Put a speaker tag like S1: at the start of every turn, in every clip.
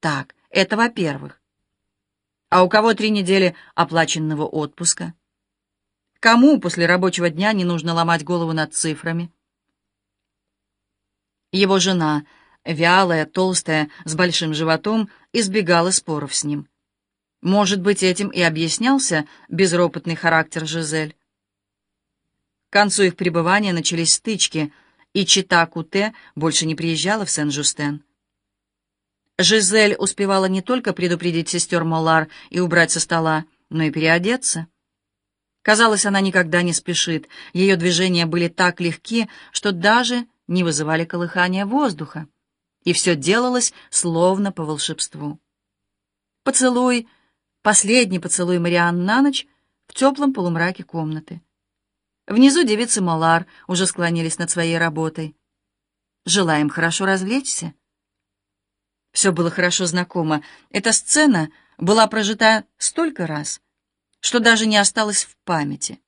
S1: Так, это во-первых. А у кого три недели оплаченного отпуска? Кому после рабочего дня не нужно ломать голову над цифрами? Его жена, вялая, толстая, с большим животом, избегала споров с ним. Может быть, этим и объяснялся безропотный характер Жизель. К концу их пребывания начались стычки, и Чита Куте больше не приезжала в Сен-Жустен. Жизель успевала не только предупредить сестер Молар и убрать со стола, но и переодеться. Казалось, она никогда не спешит. Ее движения были так легки, что даже не вызывали колыхания воздуха. И все делалось словно по волшебству. Поцелуй, последний поцелуй Мариан на ночь в теплом полумраке комнаты. Внизу девицы Молар уже склонились над своей работой. Желаем хорошо развлечься. Все было хорошо знакомо. Эта сцена была прожита столько раз, что даже не осталось в памяти.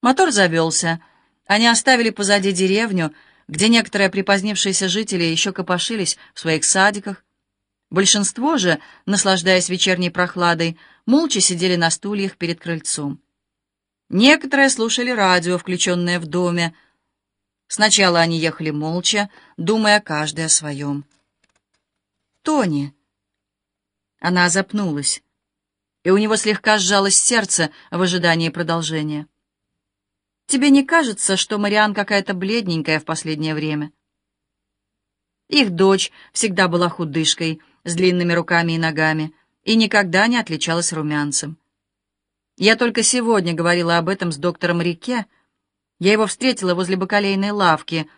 S1: Мотор завелся. Они оставили позади деревню, где некоторые припозднившиеся жители еще копошились в своих садиках. Большинство же, наслаждаясь вечерней прохладой, молча сидели на стульях перед крыльцом. Некоторые слушали радио, включенное в доме. Сначала они ехали молча, думая каждый о своем. «Тони!» Она запнулась и у него слегка сжалось сердце в ожидании продолжения. «Тебе не кажется, что Мариан какая-то бледненькая в последнее время?» Их дочь всегда была худышкой, с длинными руками и ногами, и никогда не отличалась румянцем. Я только сегодня говорила об этом с доктором Рике. Я его встретила возле бакалейной лавки.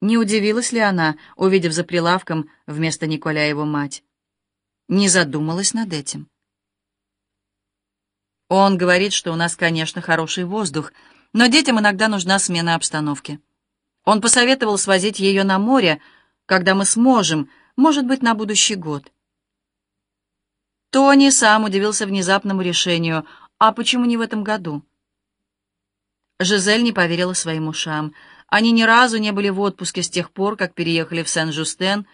S1: Не удивилась ли она, увидев за прилавком вместо Николя его мать? Не задумалась над этим. Он говорит, что у нас, конечно, хороший воздух, но детям иногда нужна смена обстановки. Он посоветовал свозить ее на море, когда мы сможем, может быть, на будущий год. Тони сам удивился внезапному решению. А почему не в этом году? Жизель не поверила своим ушам. Они ни разу не были в отпуске с тех пор, как переехали в Сен-Жустен,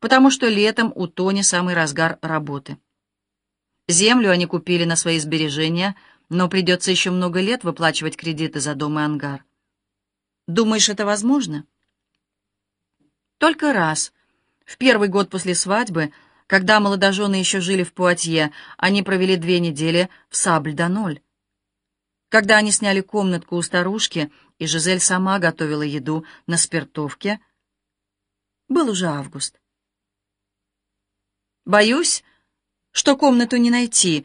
S1: потому что летом у Тони самый разгар работы. Землю они купили на свои сбережения, но придется еще много лет выплачивать кредиты за дом и ангар. Думаешь, это возможно? Только раз. В первый год после свадьбы, когда молодожены еще жили в Пуатье, они провели две недели в Сабль-да-Ноль. Когда они сняли комнатку у старушки, и Жизель сама готовила еду на спиртовке, был уже август. Боюсь, что комнату не найти.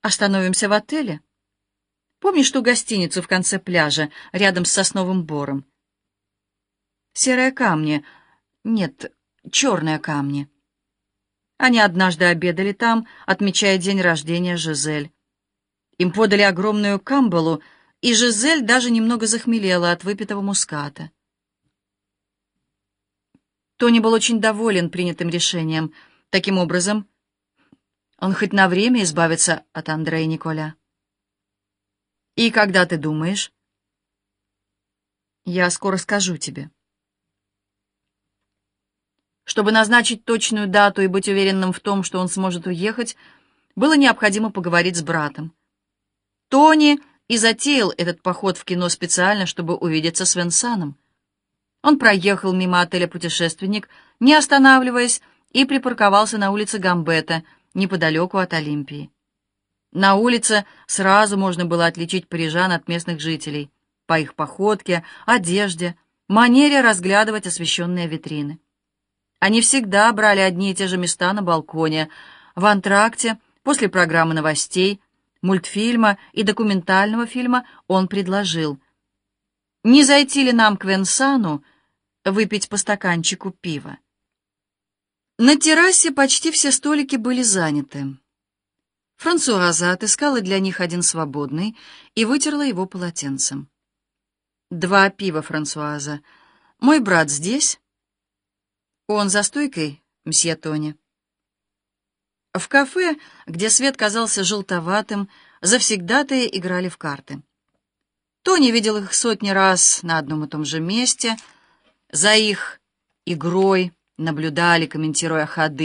S1: Остановимся в отеле. Помнишь ту гостиницу в конце пляжа, рядом с сосновым бором? Серые камни. Нет, черные камни. Они однажды обедали там, отмечая день рождения Жизель. Им подали огромную камбалу, и Жизель даже немного захмелела от выпитого муската. Тони был очень доволен принятым решением. Таким образом, он хоть на время избавится от Андрея Николя. И когда ты думаешь? Я скоро скажу тебе. Чтобы назначить точную дату и быть уверенным в том, что он сможет уехать, было необходимо поговорить с братом. Тони и затеял этот поход в кино специально, чтобы увидеться с Венсаном. Он проехал мимо отеля «Путешественник», не останавливаясь, и припарковался на улице Гамбета — неподалеку от Олимпии. На улице сразу можно было отличить парижан от местных жителей по их походке, одежде, манере разглядывать освещенные витрины. Они всегда брали одни и те же места на балконе, в антракте, после программы новостей, мультфильма и документального фильма он предложил «Не зайти ли нам к Венсану выпить по стаканчику пива?» На террасе почти все столики были заняты. Франсуаза отыскала для них один свободный и вытерла его полотенцем. «Два пива, Франсуаза. Мой брат здесь?» «Он за стойкой, мсье Тони». В кафе, где свет казался желтоватым, завсегдатые играли в карты. Тони видел их сотни раз на одном и том же месте. За их игрой наблюдали, комментируя ходы,